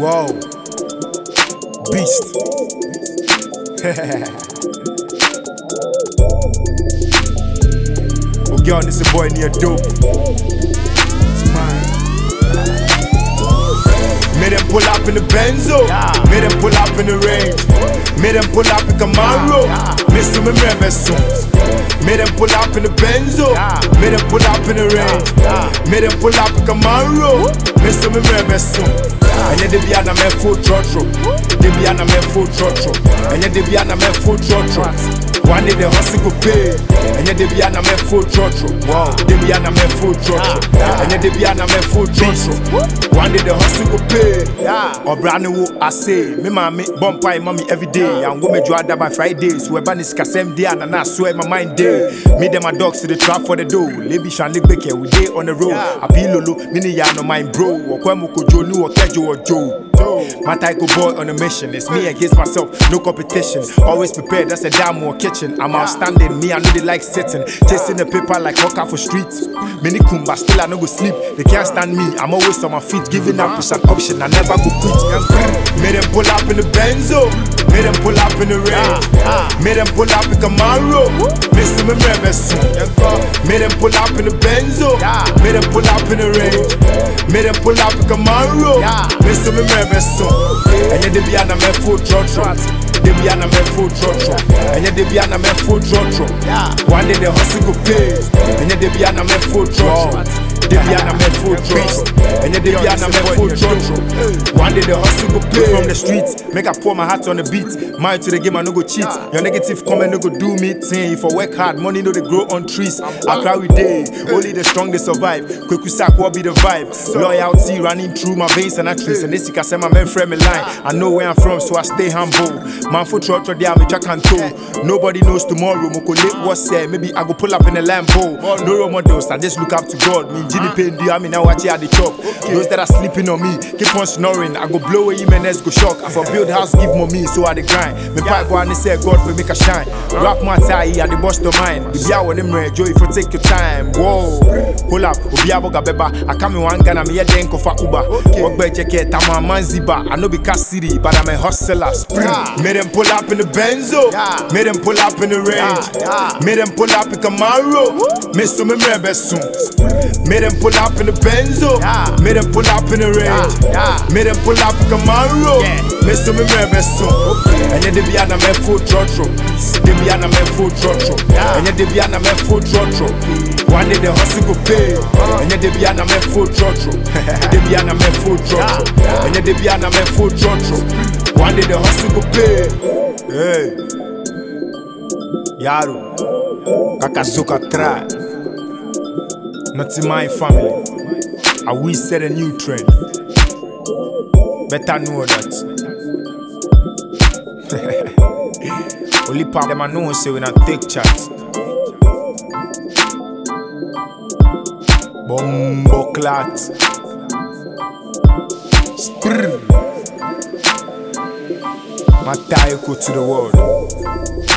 Whoa. Beast. oh, girl, this a boy near dope. Pull up in the Benzo. Made them pull up in the range. Made them pull up in Camaro. Mr. Me Reveso. Made them pull up in the Benzo. Made them pull up in the range. Made them pull up in Camaro. Mr. Me Reveso. ɛnyɛ de bia na mɛfo trɔtrɔ de bia na mɛfo trɔtrɔ ɛnyɛ de bia na mɛfo trɔtrɔ one day the hustle go pay. Ɛnyɛ de bia na mɛfo trɔtrɔ de bia na mɛfo trɔtrɔ ɛnyɛ de bia na mɛfo trɔtrɔ one day the hustle go pay. Ɔbra ne wo ase me maame bɔ mpae ma me everyday yango mɛdwo ada by friday so ɛba ne sikasɛm de a nana so ɛ ma mind day. Me dem my dogs to the trap for the dough. Lebi shan leg beke we dey on the road. Abi lolo me ne ya no mind bro. Wɔkɔ mu kojo ni wɔkɛjo wɔ joe. My tyco boy on a mission. It's me against myself. No competition. Always prepared. That's a damn more kitchen i'm outstanding. Me i know they like sitting chasing the paper like hawker for streets. Many kumba still i no go sleep. They can't stand me. I'm always on my feet giving up is an option. I never go quit. Made them pull up in the benzo. Made them pull up in the range made them pull up in the camaro me reveso made them pull up in the benzo. Made them pull up in the range made them pull up in camaro mr me reveso ɛnyɛ de bia na mɛfo trɔtrɔ de bia na mɛfo trɔtrɔ ɛnyɛ de bia na mɛfo trɔtrɔ one day the hustle go pay. Ɛnyɛ de bia na mɛfo trɔtrɔ de bia na mɛfo trɔtrɔ ɛnyɛ de bia na mɛfo trɔtrɔ one day the hustle go pay from the streets. Make i pour my heart on the beat. Mind to the game i no go cheat. Your negative comment no go do me thing. If i work hard money no dey grow on trees. Accra we dey only the strong dey survive. Kweku sack what be the vibe? Loyalty running through my veins and arteries. And this sika say my men frame me line. I know where i'm from so i stay humble. Man for trotro there me jack and toe nobody knows tomorrow. Moko late what's say maybe i go pull up in a lambo. No role models i just look up to god. Me jimmy pain do i mean now watch at the chop those that are sleeping on me keep on snoring. I go blow away Jimenez go shock. I for build house give mommy so i dey grind. Me pipe go and say god for make a shine. Rap my tie i the bust of mine. Bibi i want them joy if you take your time. Whoa. Hold up obi aboga beba. I come in one ghana me hear den kofa uber. Ogbe jeke tamo manziba i no be city but i'm a hustler. Spring. made them pull up in the benzo. Made them pull up in the range. made them pull up in camaro. Mr me rebeso made them pull up in the benzo made them pull up in the range made them pull up camaro mr me rebeso ɛnyɛ de bia na mɛfo trɔtrɔ de bia na mɛfo trɔtrɔ ɛnyɛ de bia na mɛfo trɔtrɔ one day the hustle go pay. Ɛnyɛ de bia na mɛfo trɔtrɔ de bia na mɛfo trɔtrɔ ɛnyɛ de bia na mɛfo trɔtrɔ one day the hustle go pay. Hey. Yaro kakasoka try not in my family I will set a new trend. Better know that. Only part them I know say when I take chat. Bombo clat. Sprr My tie to the world